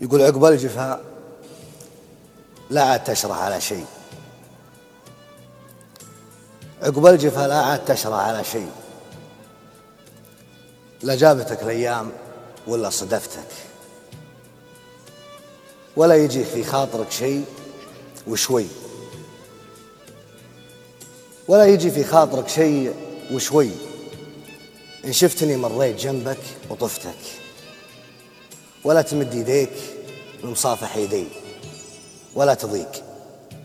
يقول عقب الجفا لا عاد تشرح على شيء. عقب الجفا لا عاد تشرح على شيء. لا جابتك الأيام ولا صدفتك. ولا يجي في خاطرك شيء وشوي. ولا يجي في خاطرك شيء وشوي. إن شفتني مريت جنبك وطفتك. ولا تمد يديك لمصافح يدي ولا تضيق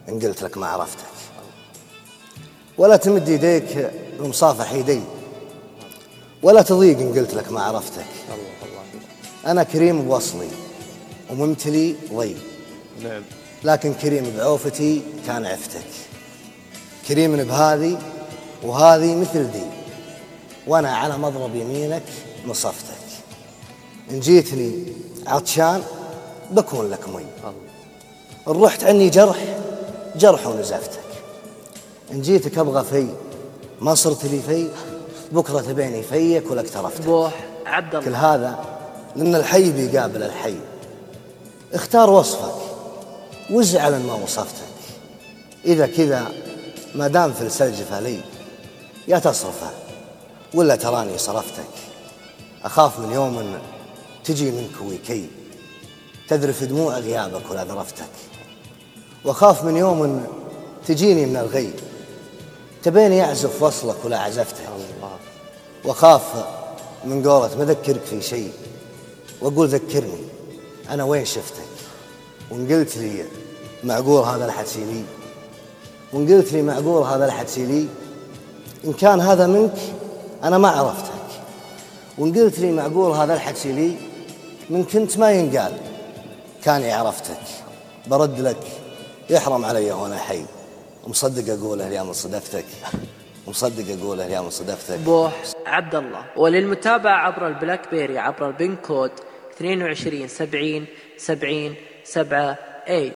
إن قلت لك ما عرفتك. ولا تمد يديك لمصافح يدي ولا تضيق إن قلت لك ما عرفتك. أنا كريم بوصلي وممتلي ضي نعم. لكن كريم بعوفتي كان عفتك. كريم بهذه وهذه مثل دي وأنا على مضرب يمينك نصفتك إن جيتني عطشان بكون لك مي. ان رحت عني جرح جرح ونزفتك. إن جيتك أبغى في ما صرت لي في بكرة تبيني فيك ولك ترفتك بوح عبد كل الله هذا لأن الحي بيقابل الحي. اختار وصفك وازعل ما وصفتك. إذا كذا ما دام في السلجفة لي يا تصرفه ولا تراني صرفتك. أخاف من يوم تجي منك ويكي تذرف دموع غيابك ولا ذرفتك. وأخاف من يوم تجيني من الغي تبيني أعزف وصلك ولا عزفتك الله. وأخاف من قولة ما ذكرك في شيء. وأقول ذكرني أنا وين شفتك؟ وإن قلت لي معقول هذا الحكي لي وإن قلت لي معقول هذا الحكي لي إن كان هذا منك أنا ما عرفتك. وإن قلت لي معقول هذا الحكي لي من كنت ما ينقال. كاني عرفتك برد لك يحرم علي وأنا حي ومصدق أقوله يا من صدفتك. ومصدق أقوله يا من صدفتك. بوح عبد الله وللمتابعة عبر ال BlackBerry عبر ال PIN code 22 70 70 7 A